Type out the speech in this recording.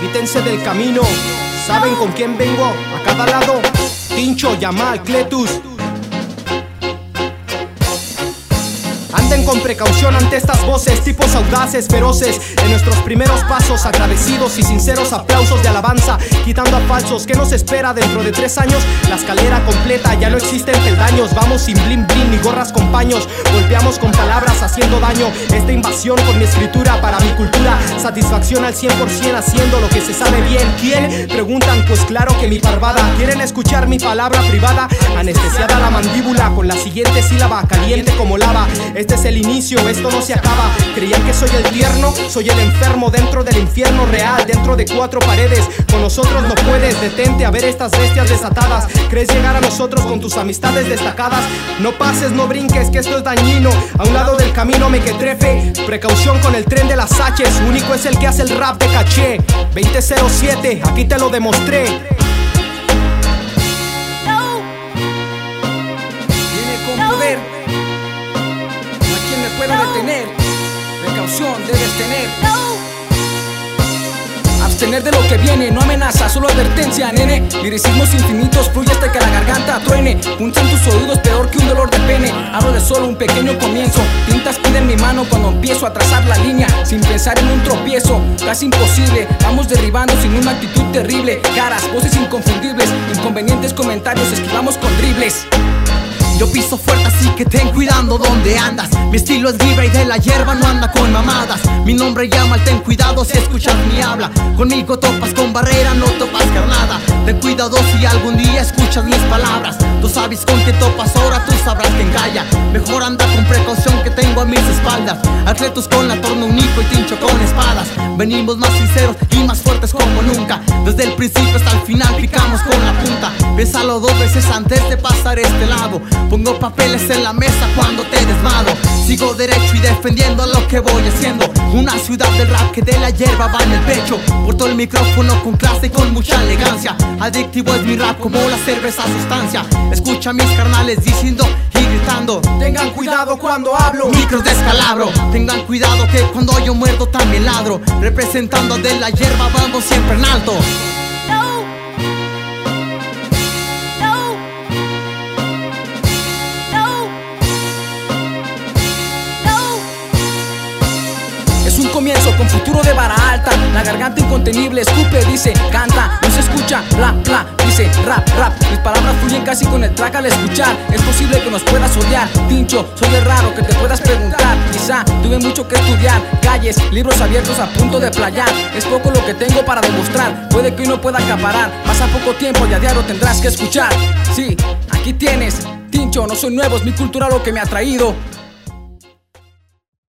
quítense del camino. ¿Saben con quién vengo? A cada lado. Tincho, Yamal, Cletus. Anden con precaución ante estas voces, tipos audaces, feroces. En nuestros primeros pasos, agradecidos y sinceros aplausos de alabanza, quitando a falsos. ¿Qué nos espera dentro de tres años? La escalera completa, ya no existen peldaños. Vamos sin blin blin ni gorras con paños. Golpeamos con palabras haciendo daño. Esta invasión con mi escritura para mi cultura. Satisfacción al 100% haciendo lo que se sabe bien. ¿Quién? Preguntan, pues claro que mi parvada. ¿Quieren escuchar mi palabra privada? Anestesiada la mandíbula con la siguiente sílaba, caliente como lava. Este es el inicio, esto no se acaba. Creían que soy el tierno, soy el enfermo dentro del infierno real, dentro de cuatro paredes. Con nosotros no puedes, detente a ver estas bestias desatadas. ¿Crees llegar a nosotros con tus amistades destacadas? No pases, no brinques, que esto es dañino. A un lado del camino me que trefe. Precaución con el tren de las H's, único es el que hace el rap de caché. 2007, aquí te lo demostré. Viene con poder. No hay quien me pueda detener. Precaución debes tener. Abstener de lo que viene, no amenaza, solo advertencia, nene. Liricismos infinitos, fluye hasta que la garganta truene. Punta en tus oídos peor que un dolor de pene. Hablo de solo un pequeño comienzo. Mano cuando empiezo a trazar la línea. Sin pensar en un tropiezo, casi imposible. Vamos derribando sin una actitud terrible. Caras, voces inconfundibles, inconvenientes comentarios, esquivamos con dribles. Yo piso fuerte así que ten cuidado donde andas Mi estilo es libre y de la hierba no anda con mamadas Mi nombre llama ten cuidado si escuchas mi habla Conmigo topas con barrera, no topas carnada Ten cuidado si algún día escuchas mis palabras Tú sabes con qué topas ahora, sabrás quién calla. Mejor anda con precaución que tengo a mis espaldas. Atletos con la torna único y tincho con espadas. Venimos más sinceros y más fuertes como nunca. Desde el principio hasta el final picamos con la punta. Piénsalo dos veces antes de pasar este lado. Pongo papeles en la mesa cuando te desmado Sigo derecho defendiendo lo que voy haciendo. Una ciudad del rap que de la hierba va en el pecho. Porto el micrófono con clase y con mucha elegancia. Adictivo es mi rap como la cerveza sustancia. Escucha a mis carnales diciendo y gritando Tengan cuidado cuando hablo. Micros de escalabro. Tengan cuidado que cuando yo muerdo también ladro. Representando de la hierba vamos siempre en alto comienzo con futuro de vara alta. La garganta incontenible escupe, dice, canta, no se escucha, bla, bla, dice, rap, rap. Mis palabras fluyen casi con el track al escuchar. Es posible que nos puedas odiar, tincho, soy el raro que te puedas preguntar. Quizá tuve mucho que estudiar, calles, libros abiertos a punto de playar. Es poco lo que tengo para demostrar. Puede que hoy no pueda acaparar, pasa poco tiempo y a diario tendrás que escuchar. Sí, aquí tienes, tincho, no soy nuevo, es mi cultura lo que me ha traído.